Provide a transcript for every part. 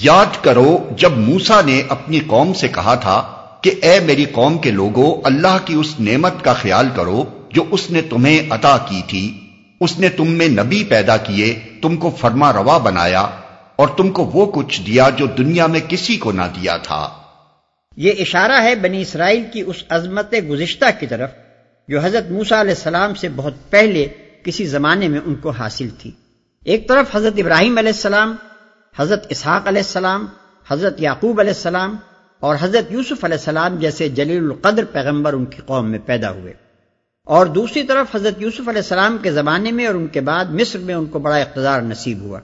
یاد کرو جب موسا نے اپنی قوم سے کہا تھا کہ اے میری قوم کے لوگوں اللہ کی اس نعمت کا خیال کرو جو اس نے تمہیں عطا کی تھی۔ اس نے تم میں نبی پیدا کیے، تم کو فرما روا بنایا، اور تم کو وہ کچھ دیا جو دنیا میں کسی کو نہ دیا تھا۔ یہ اشارہ ہے بنی اسرائیل کی اس عظمت گزشتہ کی طرف، جو حضرت موسا علیہ السلام سے بہت پہلے کسی زمانے میں ان کو حاصل تھی۔ ایک طرف حضرت ابراہیم علیہ السلام حضرت اسحاق علیہ السلام، حضرت یعقوب علیہ السلام اور حضرت یوسف علیہ السلام جیسے جلیل القدر پیغمبر ان کی قوم میں پیدا ہوئے۔ اور دوسری طرف حضرت یوسف علیہ السلام کے زمانے میں اور ان کے بعد مصر میں ان کو بڑا اقتدار نصیب ہوا۔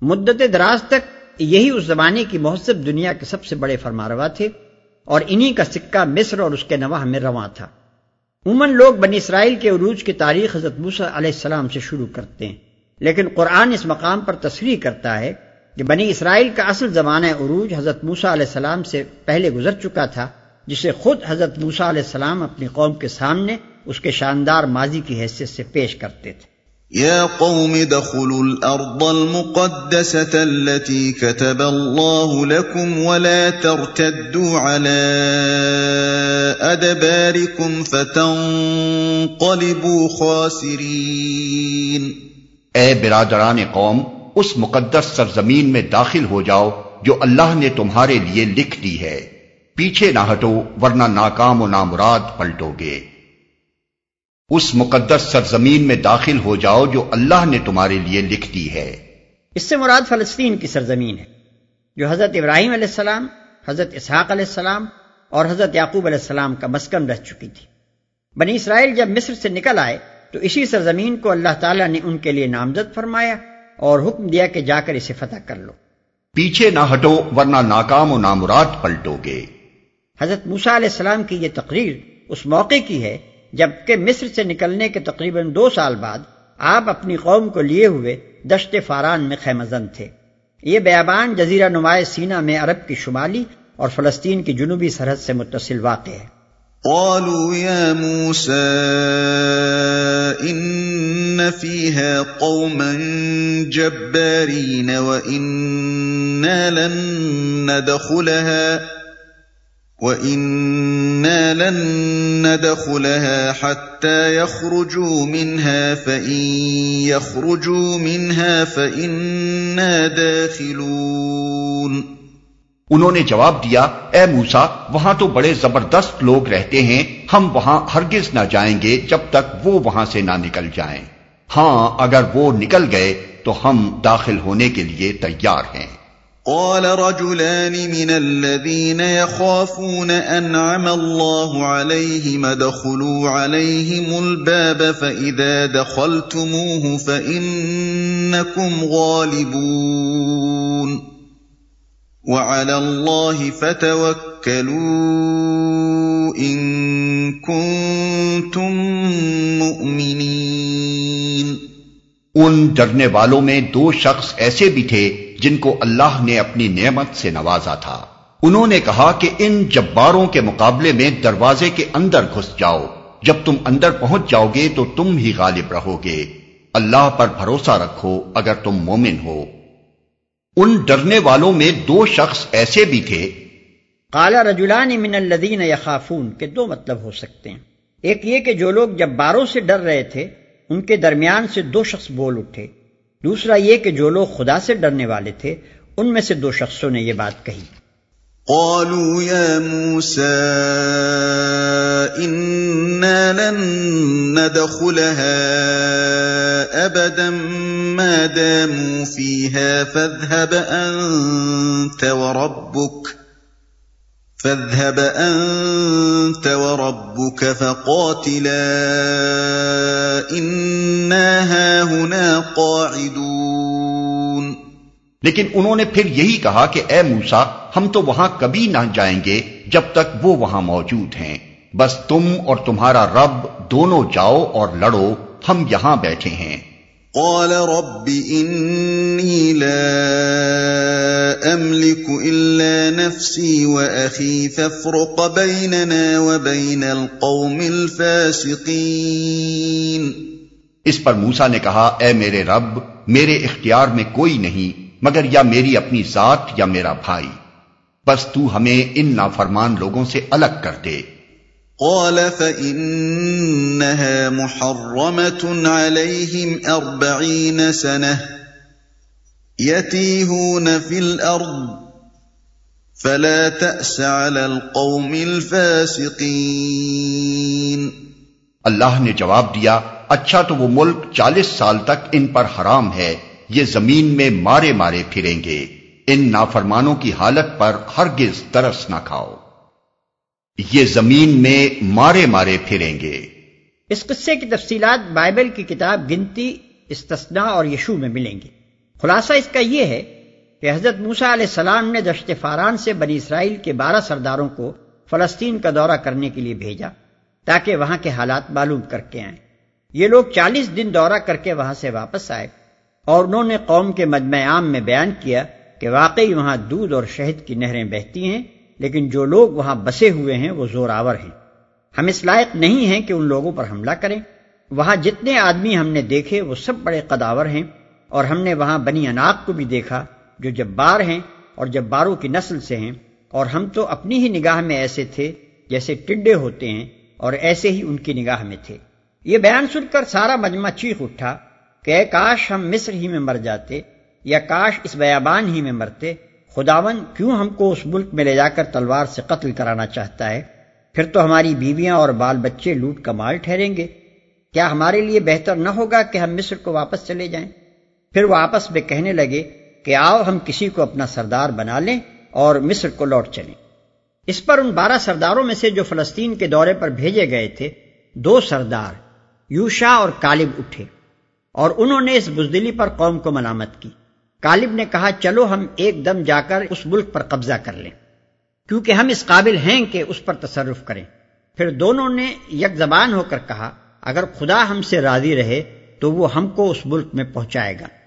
مدت دراز تک یہی اس زمانے کی محسب دنیا کے سب سے بڑے فرماروا تھے اور انہی کا سکہ مصر اور اس کے نواح میں رواں تھا۔ عموماً لوگ بنی اسرائیل کے عروج کی تاریخ حضرت موسیٰ علیہ السلام سے شروع کرتے ہیں، لیکن قرآن اس مقام پر تصریح کرتا ہے کہ بنی اسرائیل کا اصل زمانہ عروج حضرت موسا علیہ السلام سے پہلے گزر چکا تھا جسے خود حضرت موسا علیہ السلام اپنی قوم کے سامنے اس کے شاندار ماضی کی حیثیت سے پیش کرتے تھے۔ يا قوم دخلوا الأرض المقدسة التي كتب الله لكم ولا ترتدوا على أدباركم فتنقلبوا خاسرين۔ اے برادران قوم اس مقدس سرزمین میں داخل ہو جاؤ جو اللہ نے تمہارے لیے لکھ دی ہے۔ پیچھے نہ ہٹو ورنہ ناکام و نامراد پلٹو گے۔ اس مقدس سرزمین میں داخل ہو جاؤ جو اللہ نے تمہارے لیے لکھ دی ہے۔ اس سے مراد فلسطین کی سرزمین ہے، جو حضرت ابراہیم علیہ السلام، حضرت اسحاق علیہ السلام اور حضرت یعقوب علیہ السلام کا مسکن رہ چکی تھی۔ بنی اسرائیل جب مصر سے نکل آئے تو اسی سرزمین کو اللہ تعالیٰ نے ان کے لیے نامزد فرمایا۔ اور حکم دیا کہ جا کر اسے فتح کر لو۔ پیچھے نہ ہٹو ورنہ ناکام و نامراد پلٹو گے۔ حضرت موسا علیہ السلام کی یہ تقریر اس موقع کی ہے جبکہ مصر سے نکلنے کے تقریباً دو سال بعد آپ اپنی قوم کو لیے ہوئے دشت فاران میں خیمزن تھے۔ یہ بیابان جزیرہ نمایاں سینا میں عرب کی شمالی اور فلسطین کی جنوبی سرحد سے متصل واقع ہے۔ قالوا يا موسى إن فيها قوما جبارين وإنا لن ندخلها وإنا لن ندخلها حتى يخرجوا منها فإن يخرجوا منها فإنا داخلون انہوں نے جواب دیا، اے موسا وہاں تو بڑے زبردست لوگ رہتے ہیں، ہم وہاں ہرگز نہ جائیں گے جب تک وہ وہاں سے نہ نکل جائیں. ہاں اگر وہ نکل گئے تو ہم داخل ہونے کے لیے تیار ہیں۔ قال رجلان من الذين يخافون أنعم الله عليهم دخلوا عليهم الباب، فإذا دخلتموه فإنكم غالبون۔ وعلى الله فتوكلوا إن كنتم مؤمنين۔ ان ڈرنے والوں میں دو شخص ایسے بھی تھے جن کو اللہ نے اپنی نعمت سے نوازا تھا۔ انہوں نے کہا کہ ان جباروں کے مقابلے میں دروازے کے اندر گھس جاؤ۔ جب تم اندر پہنچ جاؤ گے تو تم ہی غالب رہو گے۔ اللہ پر بھروسہ رکھو اگر تم مومن ہو۔ ان ڈرنے والوں میں دو شخص ایسے بھی تھے۔ کالا رجولان من الدین یا خافون کے دو مطلب ہو سکتے ہیں۔ ایک یہ کہ جو لوگ جب باروں سے ڈر رہے تھے ان کے درمیان سے دو شخص بول اٹھے۔ دوسرا یہ کہ جو لوگ خدا سے ڈرنے والے تھے، ان میں سے دو شخصوں نے یہ بات کہی۔ قالوا يا موسى، إنا لن ندخلها أبدا، ما داموا فيها، فاذهب أنت وربك. فاذهب أنت وربك فقاتلا إنا هاهنا قاعدون. لیکن انہوں نے پھر یہی کہا کہ اے موسا ہم تو وہاں کبھی نہ جائیں گے جب تک وہ وہاں موجود ہیں۔ بس تم اور تمہارا رب دونوں جاؤ اور لڑو ہم یہاں بیٹھے ہیں۔ قال رب انی لا الا نفسي واخي فافرق بيننا وبين القوم الفاسقين۔ اس پر موسا نے کہا اے میرے رب میرے اختیار میں کوئی نہیں مگر یا میری اپنی ذات یا میرا بھائی۔ بس تو ہمیں ان نافرمان لوگوں سے الگ کر دے۔ قال فإنها محرمة عليهم أربعين سنة يتيهون في الأرض فلا تأس على القوم الفاسقين۔ اللہ نے جواب دیا اچھا تو وہ ملک چالیس سال تک ان پر حرام ہے یہ زمین میں مارے مارے پھریں گے۔ ان نافرمانوں کی حالت پر ہرگز ترس نہ کھاؤ۔ یہ زمین میں مارے مارے پھریں گے۔ اس قصے کی تفصیلات بائبل کی کتاب گنتی استثنا اور یشو میں ملیں گی۔ خلاصہ اس کا یہ ہے کہ حضرت موسا علیہ السلام نے دشت فاران سے بنی اسرائیل کے بارہ سرداروں کو فلسطین کا دورہ کرنے کے لیے بھیجا تاکہ وہاں کے حالات معلوم کر کے آئیں۔ یہ لوگ چالیس دن دورہ کر کے وہاں سے واپس آئے اور انہوں نے قوم کے مجمع عام میں بیان کیا کہ واقعی وہاں دودھ اور شہد کی نہریں بہتی ہیں، لیکن جو لوگ وہاں بسے ہوئے ہیں وہ زور آور ہیں۔ ہم اس لائق نہیں ہیں کہ ان لوگوں پر حملہ کریں۔ وہاں جتنے آدمی ہم نے دیکھے وہ سب بڑے قداور ہیں اور ہم نے وہاں بنی اناق کو بھی دیکھا جو جبار ہیں اور جباروں کی نسل سے ہیں، اور ہم تو اپنی ہی نگاہ میں ایسے تھے جیسے ٹڈے ہوتے ہیں، اور ایسے ہی ان کی نگاہ میں تھے۔ یہ بیان سن کر سارا مجمع چیخ اٹھا کہ کاش ہم مصر ہی میں مر جاتے یا کاش اس بیابان ہی میں مرتے، خداون کیوں ہم کو اس ملک میں لے جا کر تلوار سے قتل کرانا چاہتا ہے؟ پھر تو ہماری بیویاں اور بال بچے لوٹ کا مال ٹھہریں گے۔ کیا ہمارے لیے بہتر نہ ہوگا کہ ہم مصر کو واپس چلے جائیں؟ پھر وہ آپس میں کہنے لگے کہ آؤ ہم کسی کو اپنا سردار بنا لیں اور مصر کو لوٹ چلیں۔ اس پر ان بارہ سرداروں میں سے جو فلسطین کے دورے پر بھیجے گئے تھے، دو سردار، یوشا اور کالب اٹھے اور انہوں نے اس بزدلی پر قوم کو ملامت کی۔ کالب نے کہا، چلو ہم ایک دم جا کر اس ملک پر قبضہ کر لیں۔ کیونکہ ہم اس قابل ہیں کہ اس پر تصرف کریں۔ پھر دونوں نے یک زبان ہو کر کہا، اگر خدا ہم سے راضی رہے تو وہ ہم کو اس ملک میں پہنچائے گا۔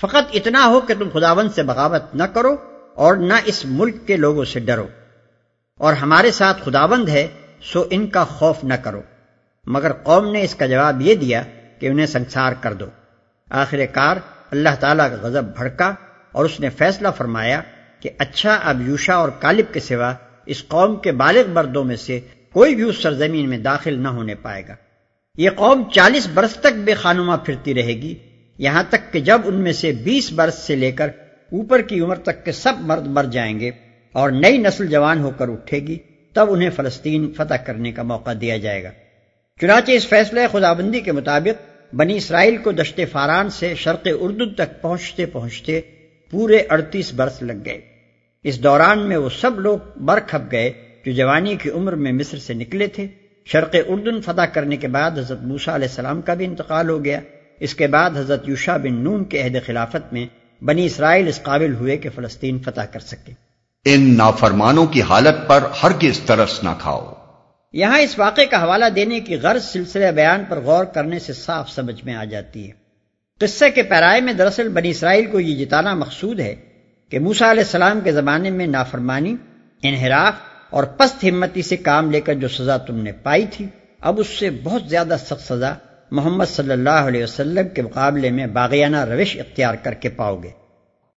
فقط اتنا ہو کہ تم خداون سے بغاوت نہ کرو اور نہ اس ملک کے لوگوں سے ڈرو۔ اور ہمارے ساتھ خداوند ہے، سو ان کا خوف نہ کرو۔ مگر قوم نے اس کا جواب یہ دیا کہ انہیں سنسار کر دو۔ آخر کار اللہ تعالیٰ کا غضب بھڑکا اور اس نے فیصلہ فرمایا کہ اچھا اب یوشا اور کالب کے سوا اس قوم کے بالغ مردوں میں سے کوئی بھی اس سرزمین میں داخل نہ ہونے پائے گا۔ یہ قوم چالیس برس تک بے خانما پھرتی رہے گی۔ یہاں تک کہ جب ان میں سے بیس برس سے لے کر اوپر کی عمر تک کے سب مرد مر جائیں گے اور نئی نسل جوان ہو کر اٹھے گی، تب انہیں فلسطین فتح کرنے کا موقع دیا جائے گا۔ چنانچہ اس فیصلہ خدابندی کے مطابق بنی اسرائیل کو دشت فاران سے شرق اردو تک پہنچتے پہنچتے پورے اڑتیس برس لگ گئے۔ اس دوران میں وہ سب لوگ بر کھپ گئے جو جوانی کی عمر میں مصر سے نکلے تھے۔ شرق اردن فتح کرنے کے بعد حضرت موسا علیہ السلام کا بھی انتقال ہو گیا۔ اس کے بعد حضرت یوشا بن نون کے عہد خلافت میں بنی اسرائیل اس قابل ہوئے کہ فلسطین فتح کر سکے۔ ان نافرمانوں کی حالت پر ہرگز ترس نہ کھاؤ۔ یہاں اس واقعے کا حوالہ دینے کی غرض سلسلہ بیان پر غور کرنے سے صاف سمجھ میں آ جاتی ہے۔ قصے کے پیرائے میں دراصل بنی اسرائیل کو یہ جتانا مقصود ہے کہ موسا علیہ السلام کے زمانے میں نافرمانی انحراف اور پست ہمتی سے کام لے کر جو سزا تم نے پائی تھی اب اس سے بہت زیادہ سخت سزا محمد صلی اللہ علیہ وسلم کے مقابلے میں باغیانہ روش اختیار کر کے پاؤ گے۔